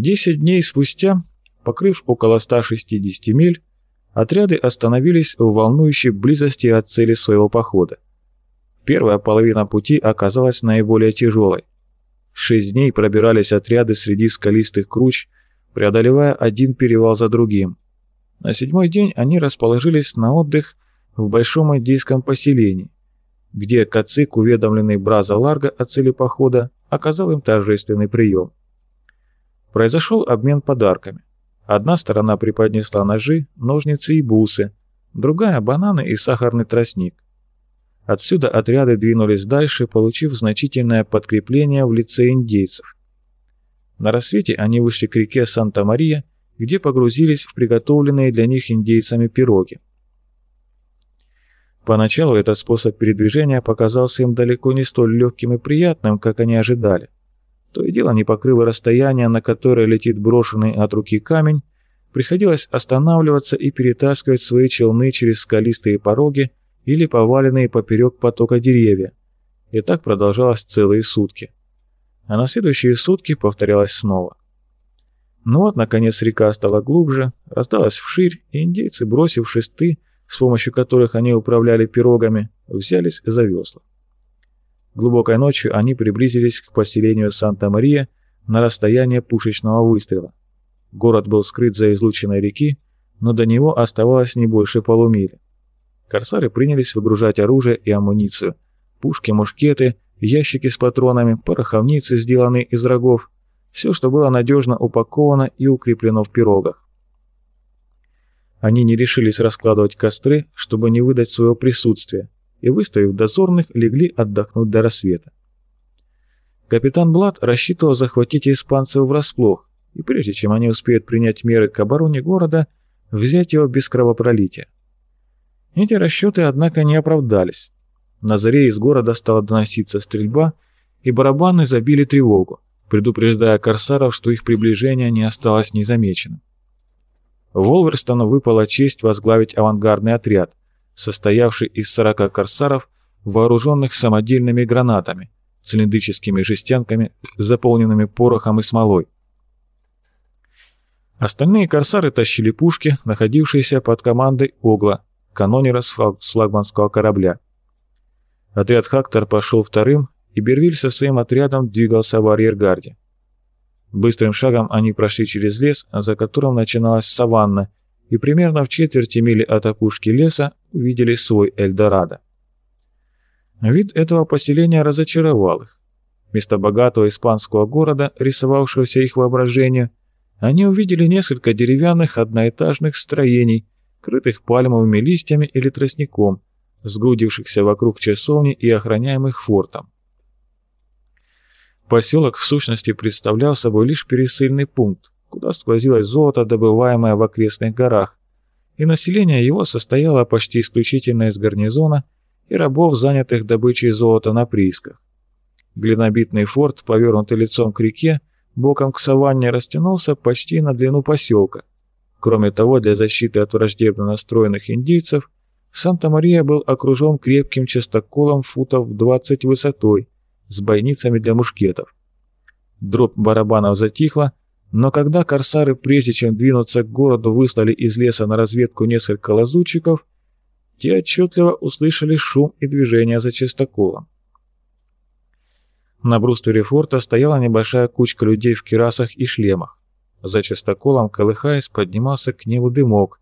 Десять дней спустя, покрыв около 160 миль, отряды остановились в волнующей близости от цели своего похода. Первая половина пути оказалась наиболее тяжелой. Шесть дней пробирались отряды среди скалистых круч, преодолевая один перевал за другим. На седьмой день они расположились на отдых в большом индийском поселении, где Кацик, уведомленный Браза Ларго о цели похода, оказал им торжественный прием. Произошел обмен подарками. Одна сторона преподнесла ножи, ножницы и бусы, другая – бананы и сахарный тростник. Отсюда отряды двинулись дальше, получив значительное подкрепление в лице индейцев. На рассвете они вышли к реке Санта-Мария, где погрузились в приготовленные для них индейцами пироги. Поначалу этот способ передвижения показался им далеко не столь легким и приятным, как они ожидали. То и дело, не покрыва расстояния, на которое летит брошенный от руки камень, приходилось останавливаться и перетаскивать свои челны через скалистые пороги или поваленные поперек потока деревья. И так продолжалось целые сутки. А на следующие сутки повторялось снова. Ну вот, наконец, река стала глубже, раздалась вширь, и индейцы, бросив шесты, с помощью которых они управляли пирогами, взялись за весла. Глубокой ночью они приблизились к поселению Санта-Мария на расстояние пушечного выстрела. Город был скрыт за излученной реки, но до него оставалось не больше полумили. Корсары принялись выгружать оружие и амуницию, пушки, мушкеты, ящики с патронами, пороховницы, сделанные из рогов, все, что было надежно упаковано и укреплено в пирогах. Они не решились раскладывать костры, чтобы не выдать своего присутствия, и, выставив дозорных, легли отдохнуть до рассвета. Капитан Блад рассчитывал захватить испанцев врасплох, и прежде чем они успеют принять меры к обороне города, взять его без кровопролития. Эти расчеты, однако, не оправдались. На заре из города стала доноситься стрельба, и барабаны забили тревогу, предупреждая корсаров, что их приближение не осталось незамеченным. Волверстону выпала честь возглавить авангардный отряд, состоявший из 40 корсаров, вооруженных самодельными гранатами, цилиндрическими жестянками, заполненными порохом и смолой. Остальные корсары тащили пушки, находившиеся под командой Огла, канонера с флагманского корабля. Отряд Хактор пошел вторым, и Бервиль со своим отрядом двигался в арьергарде. Быстрым шагом они прошли через лес, за которым начиналась саванна, и примерно в четверти мили от опушки леса увидели свой Эльдорадо. Вид этого поселения разочаровал их. Вместо богатого испанского города, рисовавшегося их воображению, они увидели несколько деревянных одноэтажных строений, крытых пальмовыми листьями или тростником, сгрудившихся вокруг часовни и охраняемых фортом. Поселок в сущности представлял собой лишь пересыльный пункт, куда сквозилось золото, добываемое в окрестных горах, и население его состояло почти исключительно из гарнизона и рабов, занятых добычей золота на приисках. Глинобитный форт, повернутый лицом к реке, боком к саванне растянулся почти на длину поселка. Кроме того, для защиты от враждебно настроенных индейцев, Санта-Мария был окружен крепким частоколом футов 20 высотой, с бойницами для мушкетов. Дробь барабанов затихла, но когда корсары, прежде чем двинуться к городу, выслали из леса на разведку несколько лазутчиков, те отчетливо услышали шум и движение за частоколом. На бруствере форта стояла небольшая кучка людей в кирасах и шлемах. За частоколом, колыхаясь, поднимался к небу дымок.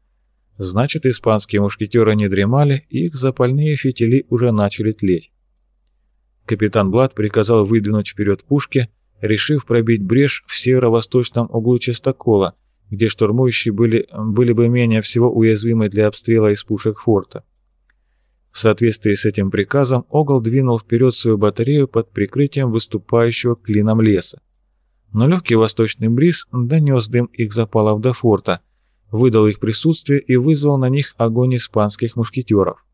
Значит, испанские мушкетеры не дремали, и их запальные фитили уже начали тлеть. Капитан Блад приказал выдвинуть вперед пушки, решив пробить брешь в северо-восточном углу частокола, где штурмующие были, были бы менее всего уязвимы для обстрела из пушек форта. В соответствии с этим приказом Огл двинул вперед свою батарею под прикрытием выступающего клином леса. Но легкий восточный бриз донес дым их запалов до форта, выдал их присутствие и вызвал на них огонь испанских мушкетеров.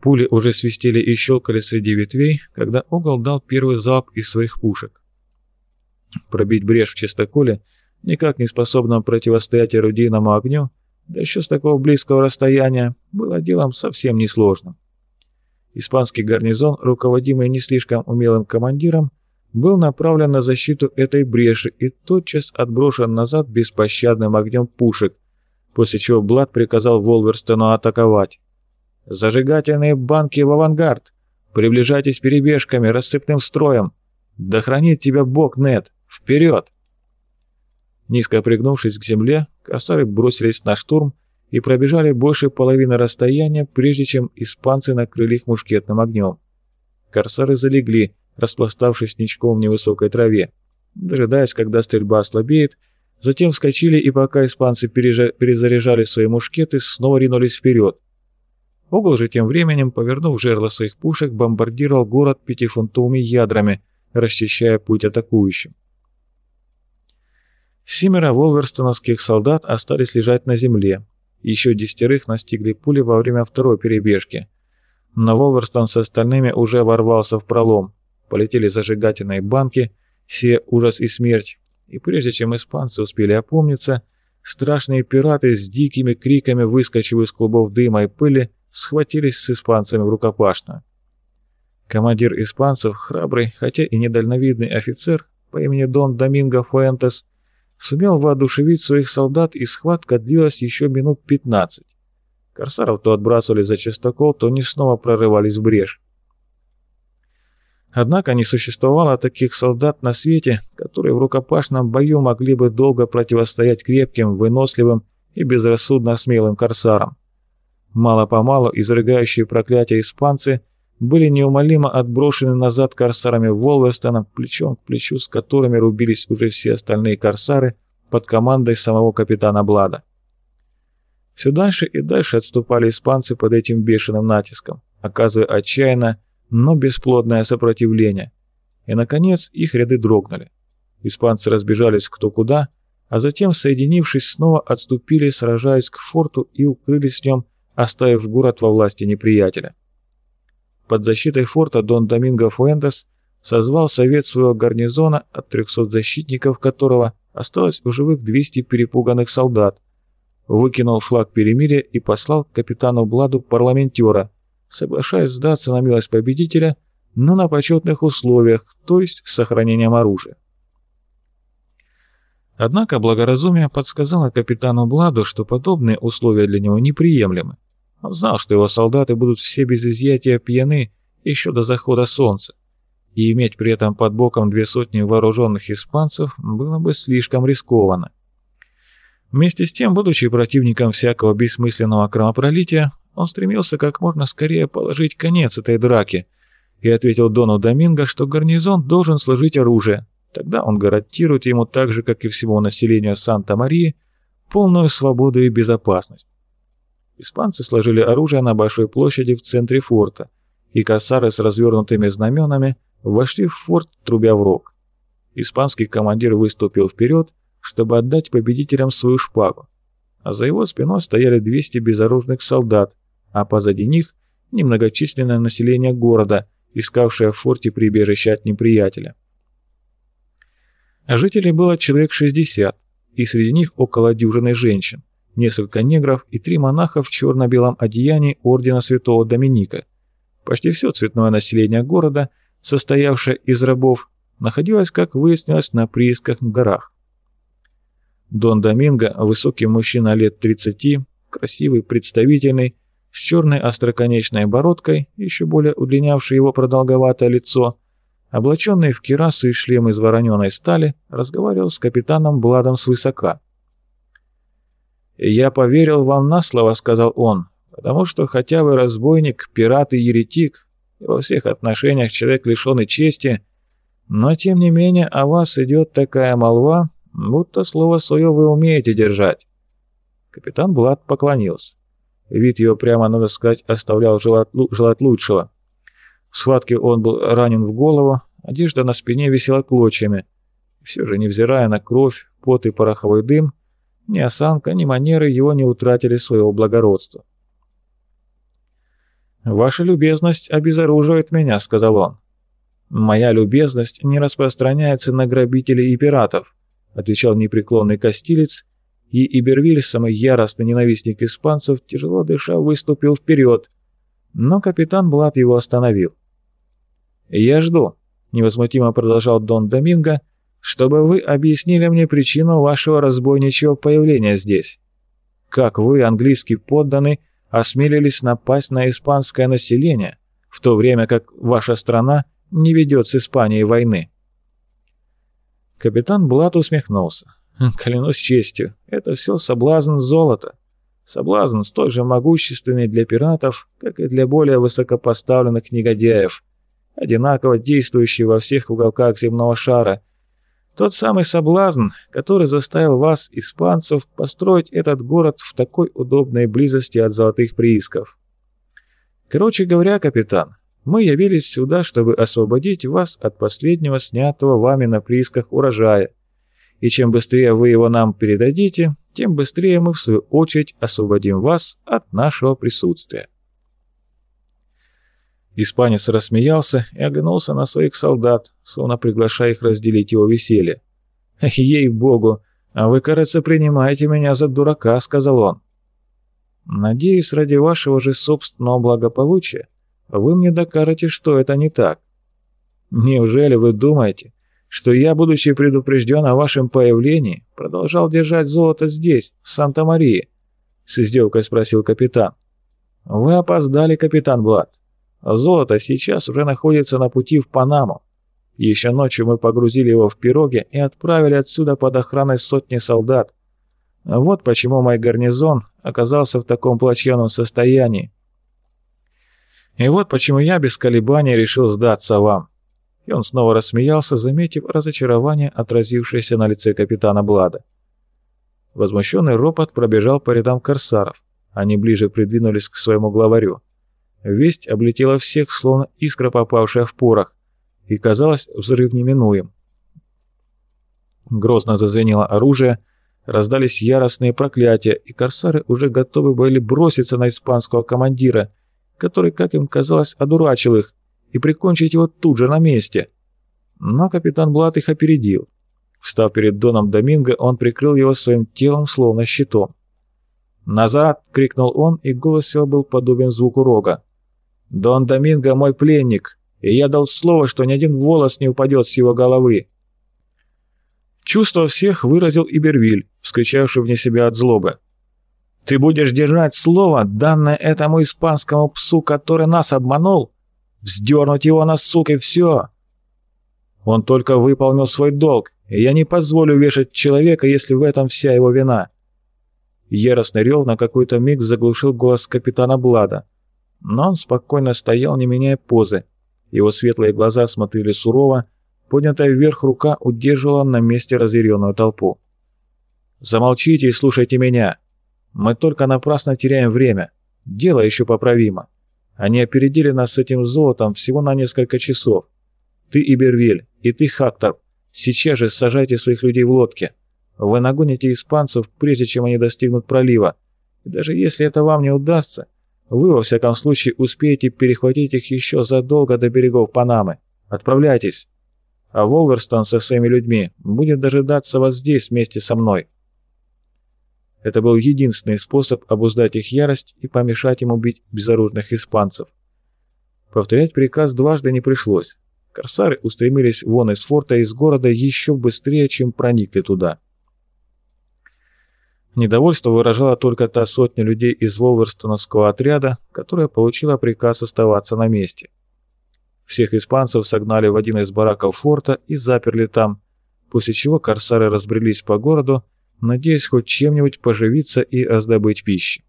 Пули уже свистели и щелкали среди ветвей, когда Огол дал первый залп из своих пушек. Пробить брешь в чистоколе, никак не способном противостоять орудийному огню, да еще с такого близкого расстояния, было делом совсем несложным. Испанский гарнизон, руководимый не слишком умелым командиром, был направлен на защиту этой бреши и тотчас отброшен назад беспощадным огнем пушек, после чего Блад приказал Волверстону атаковать. «Зажигательные банки в авангард! Приближайтесь перебежками, рассыпным строем! Да хранит тебя Бог, Нет! Вперед!» Низко пригнувшись к земле, косары бросились на штурм и пробежали больше половины расстояния, прежде чем испанцы накрыли их мушкетным огнем. Корсары залегли, распластавшись ничком в невысокой траве, дожидаясь, когда стрельба ослабеет, затем вскочили и пока испанцы перезаряжали свои мушкеты, снова ринулись вперед. Угол же тем временем, повернув жерло своих пушек, бомбардировал город пятифунтовыми ядрами, расчищая путь атакующим. Семеро волверстоновских солдат остались лежать на земле. Еще десятерых настигли пули во время второй перебежки. Но Волверстон с остальными уже ворвался в пролом. Полетели зажигательные банки, все ужас и смерть. И прежде чем испанцы успели опомниться, страшные пираты с дикими криками, выскочив из клубов дыма и пыли, схватились с испанцами в рукопашную. Командир испанцев, храбрый, хотя и недальновидный офицер по имени Дон Доминго Фуэнтес, сумел воодушевить своих солдат, и схватка длилась еще минут 15. Корсаров то отбрасывали за частокол, то они снова прорывались в брешь. Однако не существовало таких солдат на свете, которые в рукопашном бою могли бы долго противостоять крепким, выносливым и безрассудно смелым корсарам. Мало-помалу изрыгающие проклятия испанцы были неумолимо отброшены назад корсарами Волвестона, плечом к плечу с которыми рубились уже все остальные корсары под командой самого капитана Блада. Все дальше и дальше отступали испанцы под этим бешеным натиском, оказывая отчаянно, но бесплодное сопротивление. И, наконец, их ряды дрогнули. Испанцы разбежались кто куда, а затем, соединившись, снова отступили, сражаясь к форту и укрылись в нем, оставив город во власти неприятеля. Под защитой форта Дон Доминго Фуэнтес созвал совет своего гарнизона от 300 защитников которого осталось в живых 200 перепуганных солдат, выкинул флаг перемирия и послал капитану Бладу парламентера, соглашаясь сдаться на милость победителя, но на почетных условиях, то есть с сохранением оружия. Однако благоразумие подсказало капитану Бладу, что подобные условия для него неприемлемы. Он знал, что его солдаты будут все без изъятия пьяны еще до захода солнца, и иметь при этом под боком две сотни вооруженных испанцев было бы слишком рискованно. Вместе с тем, будучи противником всякого бессмысленного кровопролития, он стремился как можно скорее положить конец этой драке и ответил Дону Доминго, что гарнизон должен сложить оружие. Тогда он гарантирует ему так же, как и всему населению Санта-Марии, полную свободу и безопасность. Испанцы сложили оружие на большой площади в центре форта, и косары с развернутыми знаменами вошли в форт, трубя в рог. Испанский командир выступил вперед, чтобы отдать победителям свою шпагу, а за его спиной стояли 200 безоружных солдат, а позади них немногочисленное население города, искавшее в форте прибежище от неприятеля. Жителей было человек 60, и среди них около дюжины женщин несколько негров и три монаха в черно-белом одеянии ордена святого Доминика. Почти все цветное население города, состоявшее из рабов, находилось, как выяснилось, на приисках в горах. Дон Доминго, высокий мужчина лет 30, красивый, представительный, с черной остроконечной бородкой, еще более удлинявший его продолговатое лицо, облаченный в кирасу и шлем из вороненой стали, разговаривал с капитаном Бладом свысока. «Я поверил вам на слово», — сказал он, «потому что хотя вы разбойник, пират и еретик, и во всех отношениях человек лишенный чести, но тем не менее о вас идет такая молва, будто слово свое вы умеете держать». Капитан Блад поклонился. Вид его прямо, надо сказать, оставлял желать, лучшего. В схватке он был ранен в голову, одежда на спине висела клочьями. Все же, невзирая на кровь, пот и пороховой дым, ни осанка, ни манеры его не утратили своего благородства. «Ваша любезность обезоруживает меня», — сказал он. «Моя любезность не распространяется на грабителей и пиратов», — отвечал непреклонный Костилец, и Ибервиль, самый яростный ненавистник испанцев, тяжело дыша, выступил вперед, но капитан Блад его остановил. «Я жду», — невозмутимо продолжал Дон Доминго, — «чтобы вы объяснили мне причину вашего разбойничьего появления здесь. Как вы, английский подданный, осмелились напасть на испанское население, в то время как ваша страна не ведет с Испанией войны?» Капитан Блат усмехнулся. «Клянусь честью, это все соблазн золота. Соблазн столь же могущественный для пиратов, как и для более высокопоставленных негодяев, одинаково действующий во всех уголках земного шара. Тот самый соблазн, который заставил вас, испанцев, построить этот город в такой удобной близости от золотых приисков. Короче говоря, капитан, мы явились сюда, чтобы освободить вас от последнего снятого вами на приисках урожая. И чем быстрее вы его нам передадите, тем быстрее мы, в свою очередь, освободим вас от нашего присутствия. Испанец рассмеялся и оглянулся на своих солдат, словно приглашая их разделить его веселье. «Ей-богу, а вы, кажется, принимаете меня за дурака», — сказал он. «Надеюсь, ради вашего же собственного благополучия вы мне докажете, что это не так. Неужели вы думаете, что я, будучи предупрежден о вашем появлении, продолжал держать золото здесь, в Санта-Марии?» С издевкой спросил капитан. «Вы опоздали, капитан Блад. Золото сейчас уже находится на пути в Панаму. Еще ночью мы погрузили его в пироги и отправили отсюда под охраной сотни солдат. Вот почему мой гарнизон оказался в таком плачевном состоянии. И вот почему я без колебаний решил сдаться вам». И он снова рассмеялся, заметив разочарование, отразившееся на лице капитана Блада. Возмущенный ропот пробежал по рядам корсаров. Они ближе придвинулись к своему главарю. Весть облетела всех, словно искра, попавшая в порох, и казалось взрыв неминуем. Грозно зазвенело оружие, раздались яростные проклятия, и корсары уже готовы были броситься на испанского командира, который, как им казалось, одурачил их, и прикончить его тут же на месте. Но капитан Блат их опередил. Встав перед Доном Доминго, он прикрыл его своим телом, словно щитом. «Назад!» — крикнул он, и голос его был подобен звуку рога. «Дон Доминго мой пленник, и я дал слово, что ни один волос не упадет с его головы». Чувство всех выразил Ибервиль, вскричавший вне себя от злобы. Ты будешь держать слово, данное этому испанскому псу, который нас обманул? Вздернуть его на сук и все. Он только выполнил свой долг, и я не позволю вешать человека, если в этом вся его вина. Яростный рев на какой-то миг заглушил голос капитана Блада, но он спокойно стоял, не меняя позы. Его светлые глаза смотрели сурово, поднятая вверх рука удерживала на месте разъяренную толпу. «Замолчите и слушайте меня!» Мы только напрасно теряем время. Дело еще поправимо. Они опередили нас с этим золотом всего на несколько часов. Ты, Ибервиль, и ты, Хактор, сейчас же сажайте своих людей в лодке. Вы нагоните испанцев, прежде чем они достигнут пролива. И даже если это вам не удастся, вы, во всяком случае, успеете перехватить их еще задолго до берегов Панамы. Отправляйтесь. А Волверстон со своими людьми будет дожидаться вас здесь вместе со мной. Это был единственный способ обуздать их ярость и помешать им убить безоружных испанцев. Повторять приказ дважды не пришлось. Корсары устремились вон из форта из города еще быстрее, чем проникли туда. Недовольство выражала только та сотня людей из Волверстоновского отряда, которая получила приказ оставаться на месте. Всех испанцев согнали в один из бараков форта и заперли там, после чего корсары разбрелись по городу, надеясь хоть чем-нибудь поживиться и раздобыть пищи.